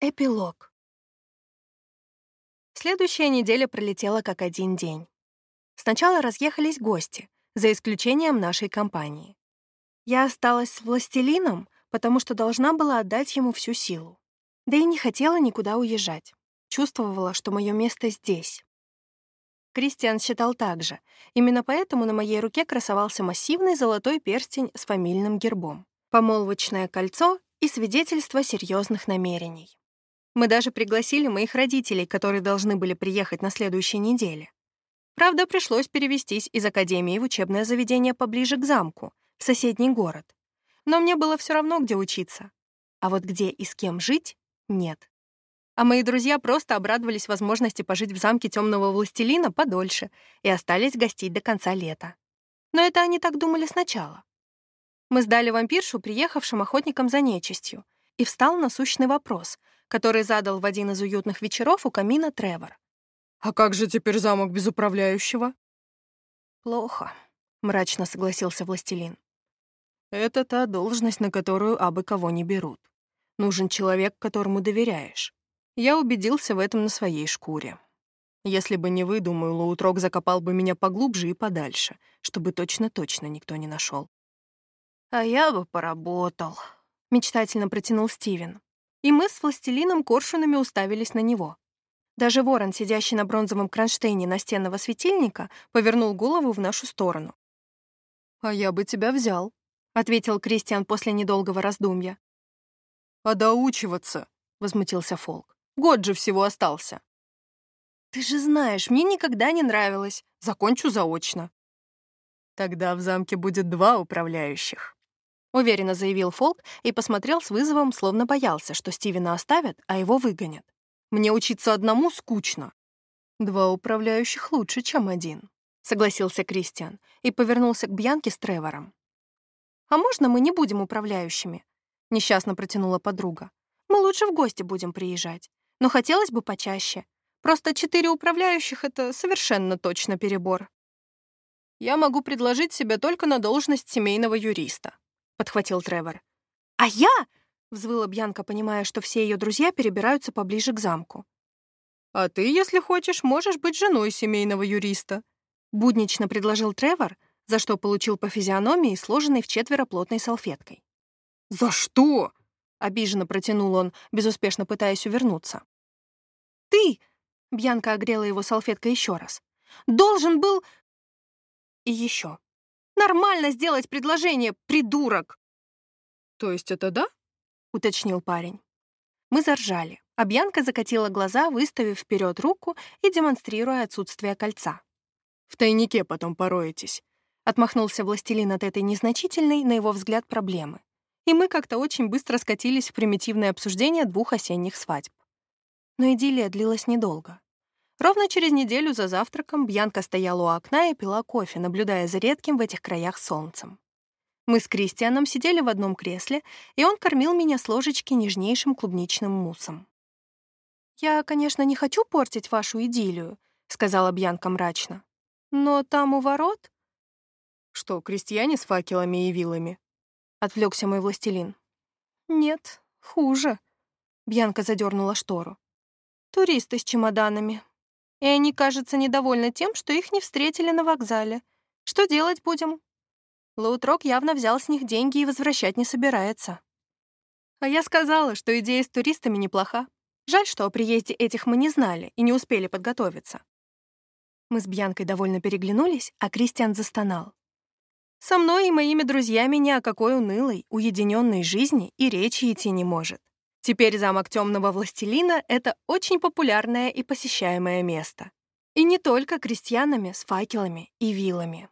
Эпилог. Следующая неделя пролетела как один день. Сначала разъехались гости, за исключением нашей компании. Я осталась с властелином, потому что должна была отдать ему всю силу. Да и не хотела никуда уезжать. Чувствовала, что мое место здесь. Кристиан считал так же. Именно поэтому на моей руке красовался массивный золотой перстень с фамильным гербом, помолвочное кольцо и свидетельство серьезных намерений. Мы даже пригласили моих родителей, которые должны были приехать на следующей неделе. Правда, пришлось перевестись из академии в учебное заведение поближе к замку, в соседний город. Но мне было все равно, где учиться. А вот где и с кем жить — нет. А мои друзья просто обрадовались возможности пожить в замке темного властелина подольше и остались гостить до конца лета. Но это они так думали сначала. Мы сдали вампиршу приехавшим охотникам за нечистью, и встал насущный вопрос, который задал в один из уютных вечеров у камина Тревор. «А как же теперь замок без управляющего?» «Плохо», — мрачно согласился властелин. «Это та должность, на которую абы кого не берут. Нужен человек, которому доверяешь. Я убедился в этом на своей шкуре. Если бы не вы, думаю, Лоутрок закопал бы меня поглубже и подальше, чтобы точно-точно никто не нашел. «А я бы поработал», — мечтательно протянул Стивен и мы с властелином коршунами уставились на него. Даже ворон, сидящий на бронзовом кронштейне настенного светильника, повернул голову в нашу сторону. «А я бы тебя взял», — ответил Кристиан после недолгого раздумья. «А доучиваться?» — возмутился Фолк. «Год же всего остался». «Ты же знаешь, мне никогда не нравилось. Закончу заочно». «Тогда в замке будет два управляющих», — уверенно заявил Фолк и посмотрел с вызовом, словно боялся, что Стивена оставят, а его выгонят. «Мне учиться одному скучно». «Два управляющих лучше, чем один», — согласился Кристиан и повернулся к Бьянке с Тревором. «А можно мы не будем управляющими?» — несчастно протянула подруга. «Мы лучше в гости будем приезжать, но хотелось бы почаще. Просто четыре управляющих — это совершенно точно перебор». «Я могу предложить себя только на должность семейного юриста», подхватил Тревор. «А я?» — взвыла Бьянка, понимая, что все ее друзья перебираются поближе к замку. «А ты, если хочешь, можешь быть женой семейного юриста», — буднично предложил Тревор, за что получил по физиономии, сложенной в четверо плотной салфеткой. «За что?» — обиженно протянул он, безуспешно пытаясь увернуться. «Ты!» — Бьянка огрела его салфеткой еще раз. «Должен был...» И еще. Нормально сделать предложение, придурок!» «То есть это да?» — уточнил парень. Мы заржали, а Бьянка закатила глаза, выставив вперед руку и демонстрируя отсутствие кольца. «В тайнике потом пороетесь», — отмахнулся властелин от этой незначительной, на его взгляд, проблемы. И мы как-то очень быстро скатились в примитивное обсуждение двух осенних свадьб. Но идиллия длилась недолго. Ровно через неделю за завтраком Бьянка стояла у окна и пила кофе, наблюдая за редким в этих краях солнцем. Мы с Кристианом сидели в одном кресле, и он кормил меня с ложечки нежнейшим клубничным муссом. «Я, конечно, не хочу портить вашу идиллию», — сказала Бьянка мрачно. «Но там у ворот...» «Что, крестьяне с факелами и вилами?» — отвлекся мой властелин. «Нет, хуже», — Бьянка задернула штору. «Туристы с чемоданами, и они, кажется, недовольны тем, что их не встретили на вокзале. Что делать будем? Лоутрок явно взял с них деньги и возвращать не собирается. А я сказала, что идея с туристами неплоха. Жаль, что о приезде этих мы не знали и не успели подготовиться. Мы с Бьянкой довольно переглянулись, а Кристиан застонал. Со мной и моими друзьями ни о какой унылой, уединенной жизни и речи идти не может. Теперь замок темного властелина — это очень популярное и посещаемое место. И не только крестьянами с факелами и вилами.